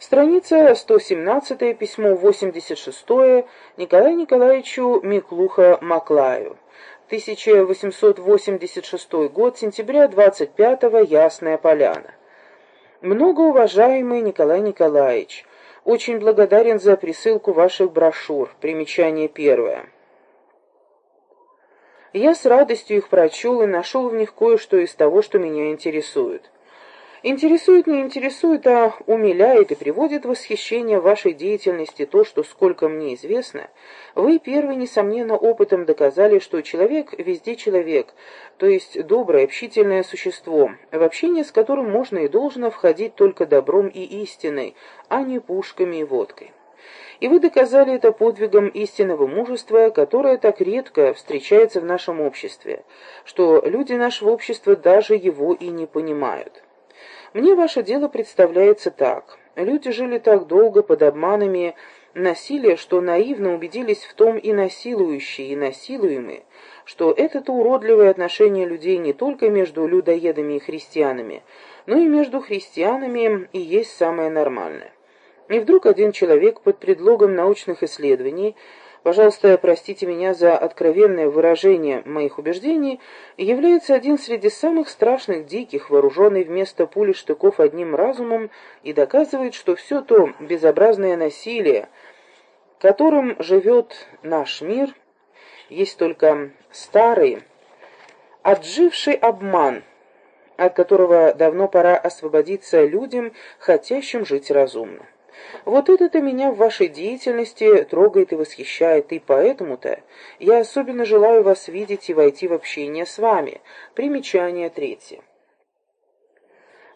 Страница 117, письмо 86 Николаю Николаевичу Миклуха-Маклаю. 1886 год, сентября 25-го, Ясная Поляна. Многоуважаемый Николай Николаевич, очень благодарен за присылку ваших брошюр. Примечание первое. Я с радостью их прочел и нашел в них кое-что из того, что меня интересует. Интересует, не интересует, а умиляет и приводит в восхищение вашей деятельности то, что, сколько мне известно, вы первый, несомненно, опытом доказали, что человек везде человек, то есть доброе, общительное существо, в общение с которым можно и должно входить только добром и истиной, а не пушками и водкой. И вы доказали это подвигом истинного мужества, которое так редко встречается в нашем обществе, что люди нашего общества даже его и не понимают. Мне ваше дело представляется так. Люди жили так долго под обманами насилия, что наивно убедились в том и насилующие, и насилуемые, что это-то уродливое отношение людей не только между людоедами и христианами, но и между христианами и есть самое нормальное. И вдруг один человек под предлогом научных исследований пожалуйста, простите меня за откровенное выражение моих убеждений, является один среди самых страшных диких, вооруженный вместо пули штыков одним разумом, и доказывает, что все то безобразное насилие, которым живет наш мир, есть только старый, отживший обман, от которого давно пора освободиться людям, хотящим жить разумно. Вот это-то меня в вашей деятельности трогает и восхищает, и поэтому-то я особенно желаю вас видеть и войти в общение с вами. Примечание третье.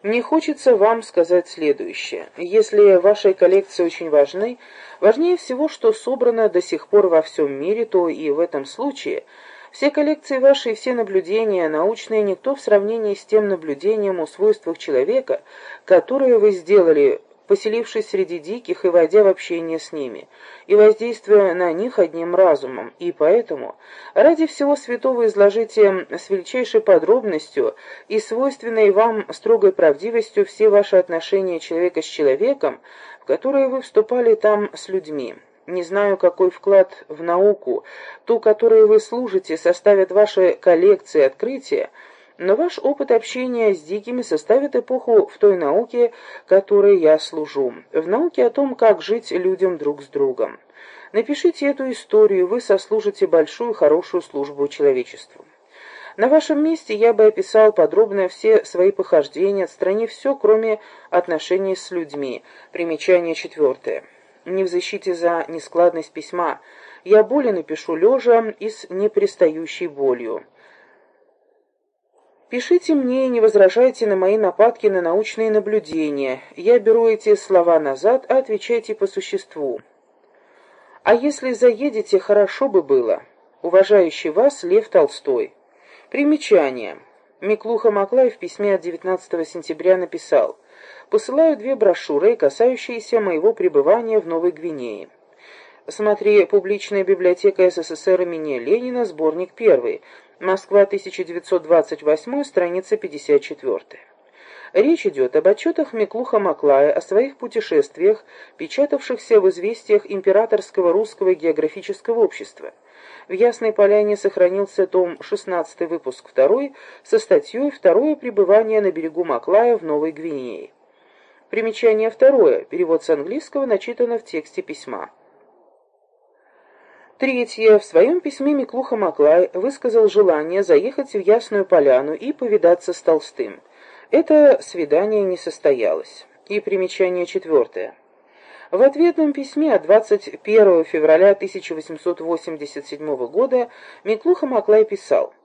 Мне хочется вам сказать следующее. Если ваши коллекции очень важны, важнее всего, что собрано до сих пор во всем мире, то и в этом случае все коллекции ваши и все наблюдения научные никто в сравнении с тем наблюдением о свойствах человека, которое вы сделали поселившись среди диких и войдя в общение с ними, и воздействуя на них одним разумом, и поэтому ради всего святого изложите с величайшей подробностью и свойственной вам строгой правдивостью все ваши отношения человека с человеком, в которые вы вступали там с людьми. Не знаю, какой вклад в науку, ту, которой вы служите, составят ваши коллекции открытия, но ваш опыт общения с дикими составит эпоху в той науке, которой я служу, в науке о том, как жить людям друг с другом. Напишите эту историю, вы сослужите большую хорошую службу человечеству. На вашем месте я бы описал подробно все свои похождения, отстранив все, кроме отношений с людьми. Примечание четвертое. Не в защите за нескладность письма. Я более напишу лежа и с непристающей болью. Пишите мне и не возражайте на мои нападки на научные наблюдения. Я беру эти слова назад, а отвечайте по существу. А если заедете, хорошо бы было. Уважающий вас Лев Толстой. Примечание. Миклуха Маклай в письме от 19 сентября написал «Посылаю две брошюры, касающиеся моего пребывания в Новой Гвинее». Смотри «Публичная библиотека СССР имени Ленина», сборник 1, Москва, 1928, страница 54. Речь идет об отчетах Миклуха Маклая о своих путешествиях, печатавшихся в известиях Императорского русского географического общества. В Ясной Поляне сохранился том 16 выпуск 2 со статьей «Второе пребывание на берегу Маклая в Новой Гвинее». Примечание второе. Перевод с английского начитано в тексте письма. Третье. В своем письме Миклуха Маклай высказал желание заехать в Ясную Поляну и повидаться с Толстым. Это свидание не состоялось. И примечание четвертое. В ответном письме от 21 февраля 1887 года Миклуха Маклай писал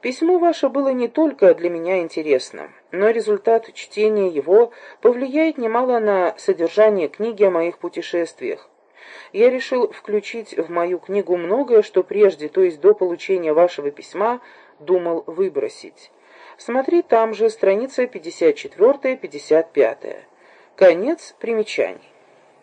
«Письмо ваше было не только для меня интересно, но результат чтения его повлияет немало на содержание книги о моих путешествиях я решил включить в мою книгу многое, что прежде, то есть до получения вашего письма, думал выбросить. Смотри там же, страница 54-55. Конец примечаний.